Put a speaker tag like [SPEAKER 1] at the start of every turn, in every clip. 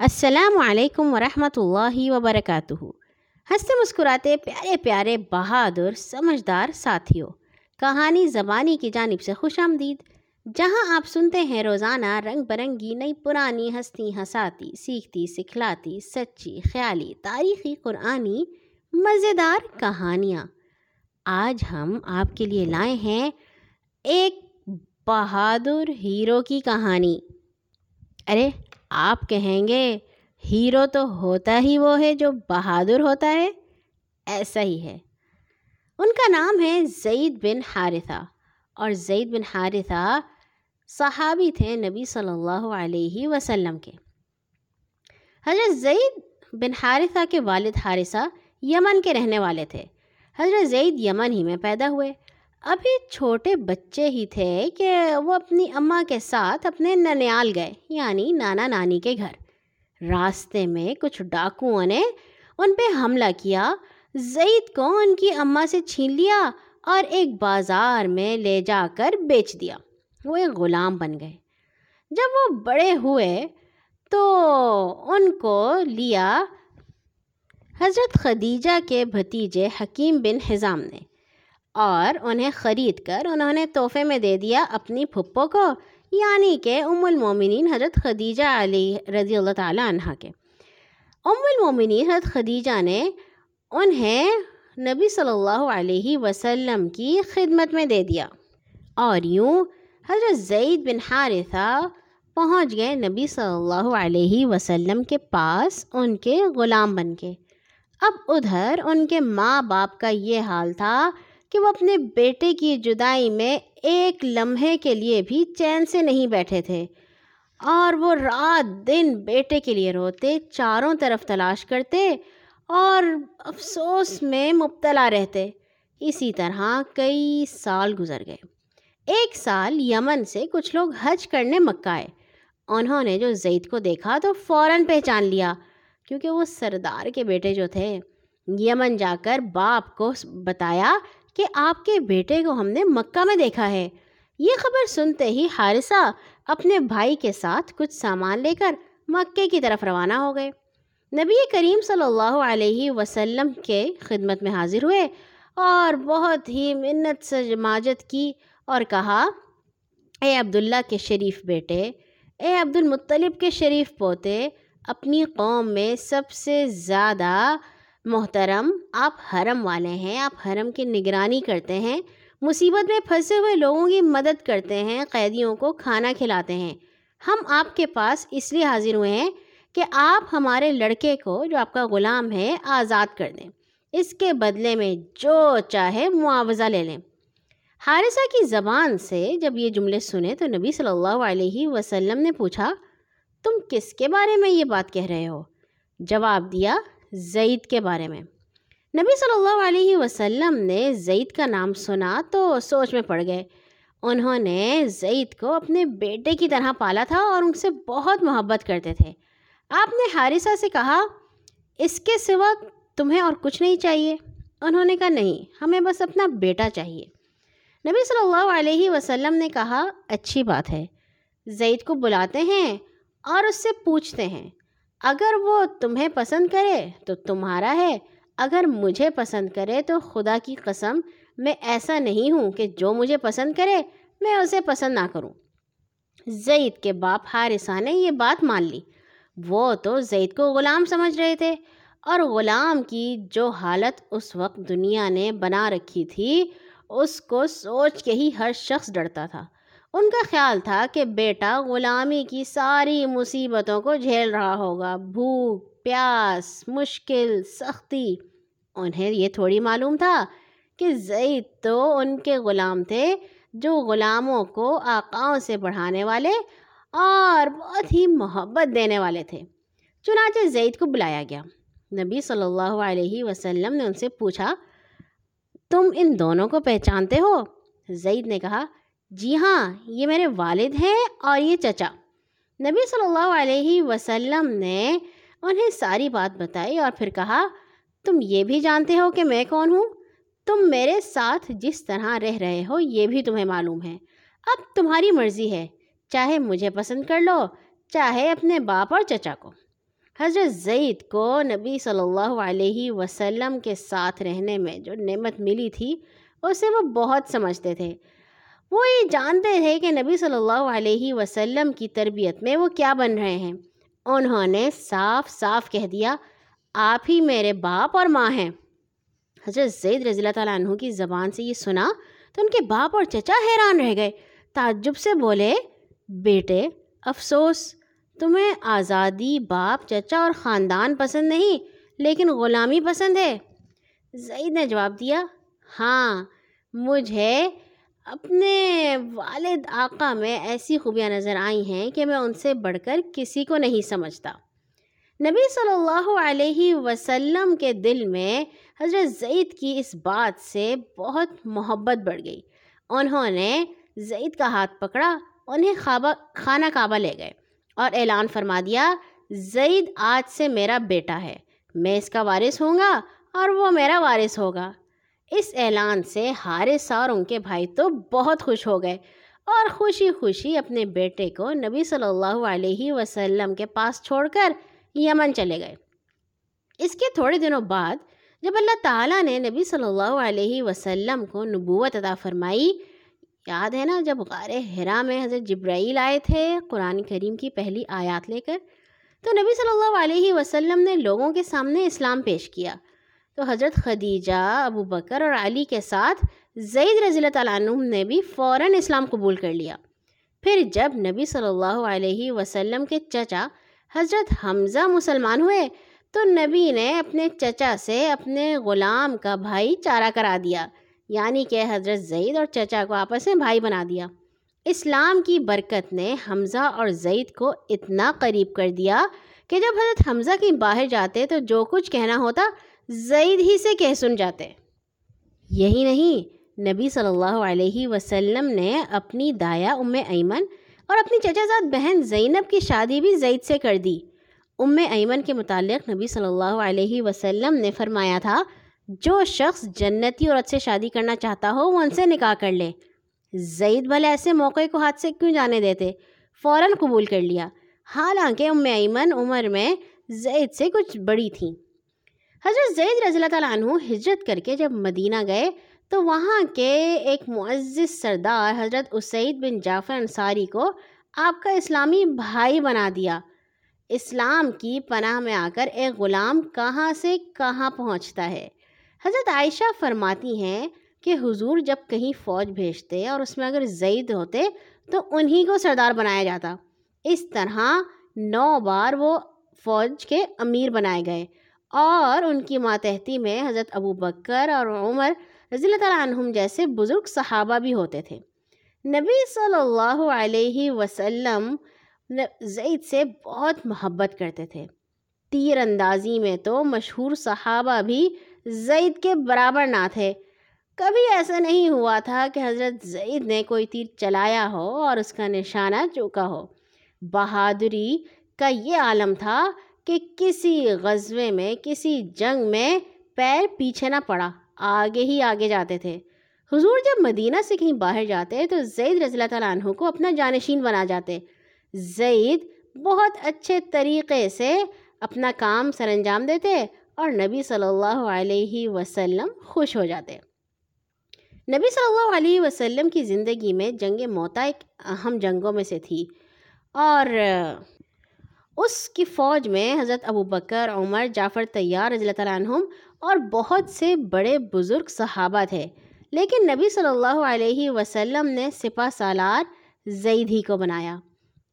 [SPEAKER 1] السلام علیکم ورحمۃ اللہ وبرکاتہ۔ ہنستے مسکراتے پیارے پیارے بہادر، سمجھدار ساتھیوں، کہانی زبانی کی جانب سے خوش آمدید۔ جہاں آپ سنتے ہیں روزانہ رنگ برنگی نئی پرانی ہستی ہساتی سیکھتی، سکھلاتی، سچی، خیالی، تاریخی، قرآنی، مزیدار کہانیاں۔ آج ہم آپ کے لیے لائے ہیں ایک بہادر ہیرو کی کہانی۔ ارے آپ کہیں گے، ہیرو تو ہوتا ہی وہ ہے جو بہادر ہوتا ہے ایسا ہی ہے۔ ان کا نام ہے زید بن حارثہ۔ اور زید بن حارثہ صحابی تھے نبی صلی اللہ علیہ وسلم کے۔ حضرت زید بن حارثہ کے والد حارثہ یمن کے رہنے والے تھے۔ حضرت زید یمن ہی میں پیدا ہوئے۔ ابھی چھوٹے بچے ہی تھے کہ وہ اپنی اماں کے ساتھ اپنے ننیال گئے یعنی نانا نانی کے گھر۔ راستے میں کچھ ڈاکوؤں نے ان پہ حملہ کیا۔ زید کو ان کی اماں سے چھین لیا اور ایک بازار میں لے جا کر بیچ دیا۔ وہ ایک غلام بن گئے۔ جب وہ بڑے ہوئے تو ان کو لیا۔ حضرت خدیجہ کے بھتیجے حکیم بن حضام نے۔ اور انہیں خرید کر انہوں نے تحفے میں دے دیا اپنی پھپھو کو یعنی کہ ام المومنین حضرت خدیجہ علی رضی اللہ تعالیٰ عنہ کے۔ ام المومنین حضرت خدیجہ نے انہیں نبی صلی اللہ علیہ وسلم کی خدمت میں دے دیا۔ اور یوں حضرت زید بن حارثہ پہنچ گئے نبی صلی اللہ علیہ وسلم کے پاس ان کے غلام بن کے۔ اب ادھر ان کے ماں باپ کا یہ حال تھا کہ وہ اپنے بیٹے کی جدائی میں ایک لمحے کے لیے بھی چین سے نہیں بیٹھے تھے اور وہ رات دن بیٹے کے لیے روتے، چاروں طرف تلاش کرتے اور افسوس میں مبتلا رہتے۔ اسی طرح کئی سال گزر گئے۔ ایک سال یمن سے کچھ لوگ حج کرنے مکہ آئے۔ انہوں نے جو زید کو دیکھا تو فوراً پہچان لیا، کیونکہ وہ سردار کے بیٹے جو تھے۔ یمن جا کر باپ کو بتایا کہ آپ کے بیٹے کو ہم نے مکہ میں دیکھا ہے۔ یہ خبر سنتے ہی حارثہ اپنے بھائی کے ساتھ کچھ سامان لے کر مکے کی طرف روانہ ہو گئے۔ نبی کریم صلی اللہ علیہ وسلم کے خدمت میں حاضر ہوئے اور بہت ہی منت سے جماجت کی اور کہا، اے عبداللہ کے شریف بیٹے، اے عبد المطلب کے شریف پوتے، اپنی قوم میں سب سے زیادہ محترم، آپ حرم والے ہیں، آپ حرم کی نگرانی کرتے ہیں، مصیبت میں پھنسے ہوئے لوگوں کی مدد کرتے ہیں، قیدیوں کو کھانا کھلاتے ہیں۔ ہم آپ کے پاس اس لیے حاضر ہوئے ہیں کہ آپ ہمارے لڑکے کو، جو آپ کا غلام ہے، آزاد کر دیں۔ اس کے بدلے میں جو چاہے معاوضہ لے لیں۔ حارثہ کی زبان سے جب یہ جملے سنے تو نبی صلی اللہ علیہ وسلم نے پوچھا، تم کس کے بارے میں یہ بات کہہ رہے ہو؟ جواب دیا زید کے بارے میں۔ نبی صلی اللہ علیہ وسلم نے زید کا نام سنا تو سوچ میں پڑ گئے۔ انہوں نے زید کو اپنے بیٹے کی طرح پالا تھا اور ان سے بہت محبت کرتے تھے۔ آپ نے حارثہ سے کہا، اس کے سوا تمہیں اور کچھ نہیں چاہیے۔ انہوں نے کہا، نہیں، ہمیں بس اپنا بیٹا چاہیے۔ نبی صلی اللہ علیہ وسلم نے کہا، اچھی بات ہے۔ زید کو بلاتے ہیں اور اس سے پوچھتے ہیں۔ اگر وہ تمہیں پسند کرے تو تمہارا ہے، اگر مجھے پسند کرے تو خدا کی قسم، میں ایسا نہیں ہوں کہ جو مجھے پسند کرے، میں اسے پسند نہ کروں۔ زید کے باپ حارثہ نے یہ بات مان لی۔ وہ تو زید کو غلام سمجھ رہے تھے، اور غلام کی جو حالت اس وقت دنیا نے بنا رکھی تھی، اس کو سوچ کے ہی ہر شخص ڈرتا تھا۔ ان کا خیال تھا کہ بیٹا غلامی کی ساری مصیبتوں کو جھیل رہا ہوگا۔ بھوک، پیاس، مشکل، سختی۔ انہیں یہ تھوڑی معلوم تھا کہ زید تو ان کے غلام تھے جو غلاموں کو آقاؤں سے بڑھانے والے اور بہت ہی محبت دینے والے تھے۔ چنانچہ زید کو بلایا گیا۔ نبی صلی اللہ علیہ وسلم نے ان سے پوچھا، تم ان دونوں کو پہچانتے ہو؟ زید نے کہا جی ہاں یہ میرے والد ہیں اور یہ چچا۔ نبی صلی اللہ علیہ وسلم نے انہیں ساری بات بتائی اور پھر کہا، تم یہ بھی جانتے ہو کہ میں کون ہوں؟ تم میرے ساتھ جس طرح رہ رہے ہو، یہ بھی تمہیں معلوم ہے۔ اب تمہاری مرضی ہے، چاہے مجھے پسند کر لو، چاہے اپنے باپ اور چچا کو۔ حضرت زید کو نبی صلی اللہ علیہ وسلم کے ساتھ رہنے میں جو نعمت ملی تھی، اسے وہ بہت سمجھتے تھے۔ وہ یہ جانتے تھے کہ نبی صلی اللہ علیہ وسلم کی تربیت میں وہ کیا بن رہے ہیں۔ انہوں نے صاف صاف کہہ دیا، آپ ہی میرے باپ اور ماں ہیں۔ حضرت زید رضی اللہ تعالیٰ عنہ کی زبان سے یہ سنا تو ان کے باپ اور چچا حیران رہ گئے۔ تعجب سے بولے، بیٹے، افسوس، تمہیں آزادی باپ، چچا اور خاندان پسند نہیں، لیکن غلامی پسند ہے۔ زید نے جواب دیا ہاں مجھے اپنے والد آقا میں ایسی خوبیاں نظر آئی ہیں کہ میں ان سے بڑھ کر کسی کو نہیں سمجھتا۔ نبی صلی اللہ علیہ وسلم کے دل میں حضرت زید کی اس بات سے بہت محبت بڑھ گئی۔ انہوں نے زید کا ہاتھ پکڑا، انہیں خوابہ خانہ کعبہ لے گئے اور اعلان فرما دیا، زید آج سے میرا بیٹا ہے، میں اس کا وارث ہوں گا اور وہ میرا وارث ہوگا۔ اس اعلان سے حارث اور ان کے بھائی تو بہت خوش ہو گئے اور خوشی خوشی اپنے بیٹے کو نبی صلی اللہ علیہ وسلم کے پاس چھوڑ کر یمن چلے گئے۔ اس کے تھوڑے دنوں بعد جب اللہ تعالیٰ نے نبی صلی اللہ علیہ وسلم کو نبوت عطا فرمائی، یاد ہے نا جب غار ہرا میں حضرت جبرائیل آئے تھے قرآن کریم کی پہلی آیات لے کر؟ تو نبی صلی اللہ علیہ وسلم نے لوگوں کے سامنے اسلام پیش کیا۔ تو حضرت خدیجہ، ابو بکر اور علی کے ساتھ زید رضی اللہ تعالیٰ عنہ نے بھی فوراً اسلام قبول کر لیا۔ پھر جب نبی صلی اللہ علیہ وسلم کے چچا حضرت حمزہ مسلمان ہوئے، تو نبی نے اپنے چچا سے اپنے غلام کا بھائی چارہ کرا دیا یعنی کہ حضرت زید اور چچا کو آپس میں بھائی بنا دیا۔ اسلام کی برکت نے حمزہ اور زید کو اتنا قریب کر دیا کہ جب حضرت حمزہ کی باہر جاتے تو جو کچھ کہنا ہوتا زید ہی سے کہہ سن جاتے۔ یہی نہیں، نبی صلی اللہ علیہ وسلم نے اپنی دایا ام ایمن اور اپنی چچا زاد بہن زینب کی شادی بھی زید سے کر دی۔ ام ایمن کے متعلق نبی صلی اللہ علیہ وسلم نے فرمایا تھا، جو شخص جنتی عورت سے شادی کرنا چاہتا ہو، وہ ان سے نکاح کر لے۔ زید بھلے ایسے موقع کو ہاتھ سے کیوں جانے دیتے؟ فوراً قبول کر لیا۔ حالانکہ ام ایمن عمر میں زید سے کچھ بڑی تھیں۔ حضرت زید رضی اللہ تعالیٰ عنہ ہجرت کر کے جب مدینہ گئے تو وہاں کے ایک معزز سردار حضرت اسعید بن جعفر انصاری کو آپ کا اسلامی بھائی بنا دیا۔ اسلام کی پناہ میں آ کر ایک غلام کہاں سے کہاں پہنچتا ہے؟ حضرت عائشہ فرماتی ہیں کہ حضور جب کہیں فوج بھیجتے اور اس میں اگر زید ہوتے تو انہی کو سردار بنایا جاتا۔ اس طرح نو بار وہ فوج کے امیر بنائے گئے۔ اور ان کی ماتحتی میں حضرت ابو بکر اور عمر رضی اللہ تعالیٰ عنہم جیسے بزرگ صحابہ بھی ہوتے تھے۔ نبی صلی اللہ علیہ وسلم زید سے بہت محبت کرتے تھے۔ تیر اندازی میں تو مشہور صحابہ بھی زید کے برابر نہ تھے۔ کبھی ایسا نہیں ہوا تھا کہ حضرت زید نے کوئی تیر چلایا ہو اور اس کا نشانہ چوکا ہو۔ بہادری کا یہ عالم تھا کہ کسی غزوے میں، کسی جنگ میں پیر پیچھے نہ پڑا، آگے ہی آگے جاتے تھے۔ حضور جب مدینہ سے کہیں باہر جاتے تو زید رضی اللہ تعالیٰ عنہ کو اپنا جانشین بنا جاتے۔ زید بہت اچھے طریقے سے اپنا کام سر انجام دیتے اور نبی صلی اللہ علیہ وسلم خوش ہو جاتے۔ نبی صلی اللہ علیہ وسلم کی زندگی میں جنگ موتا ایک اہم جنگوں میں سے تھی اور اس کی فوج میں حضرت ابو بکر، عمر، جعفر طیار رضی اللہ تعالیٰ عنہم اور بہت سے بڑے بزرگ صحابہ تھے۔ لیکن نبی صلی اللہ علیہ وسلم نے سپہ سالار زید ہی کو بنایا۔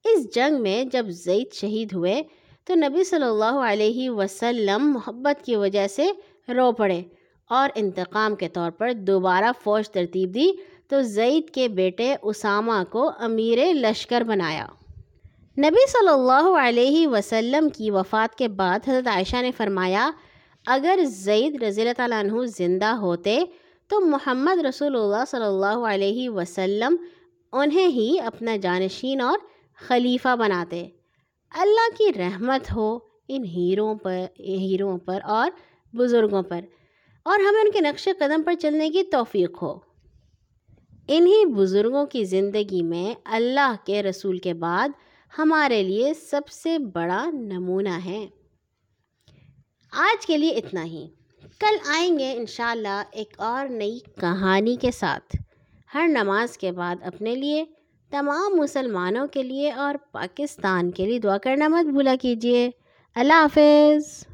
[SPEAKER 1] اس جنگ میں جب زید شہید ہوئے تو نبی صلی اللہ علیہ وسلم محبت کی وجہ سے رو پڑے اور انتقام کے طور پر دوبارہ فوج ترتیب دی تو زید کے بیٹے اسامہ کو امیر لشکر بنایا۔ نبی صلی اللہ علیہ وسلم کی وفات کے بعد حضرت عائشہ نے فرمایا، اگر زید رضی اللہ تعالیٰ عنہ زندہ ہوتے تو محمد رسول اللہ صلی اللہ علیہ وسلم انہیں ہی اپنا جانشین اور خلیفہ بناتے۔ اللہ کی رحمت ہو ان ہیروں پر ہیروں پر اور بزرگوں پر، اور ہمیں ان کے نقش قدم پر چلنے کی توفیق ہو۔ انہی بزرگوں کی زندگی میں اللہ کے رسول کے بعد ہمارے لیے سب سے بڑا نمونہ ہے۔ آج کے لیے اتنا ہی۔ کل آئیں گے انشاءاللہ ایک اور نئی کہانی کے ساتھ۔ ہر نماز کے بعد اپنے لیے، تمام مسلمانوں کے لیے اور پاکستان کے لیے دعا کرنا مت بھولا کیجیے۔ اللہ حافظ۔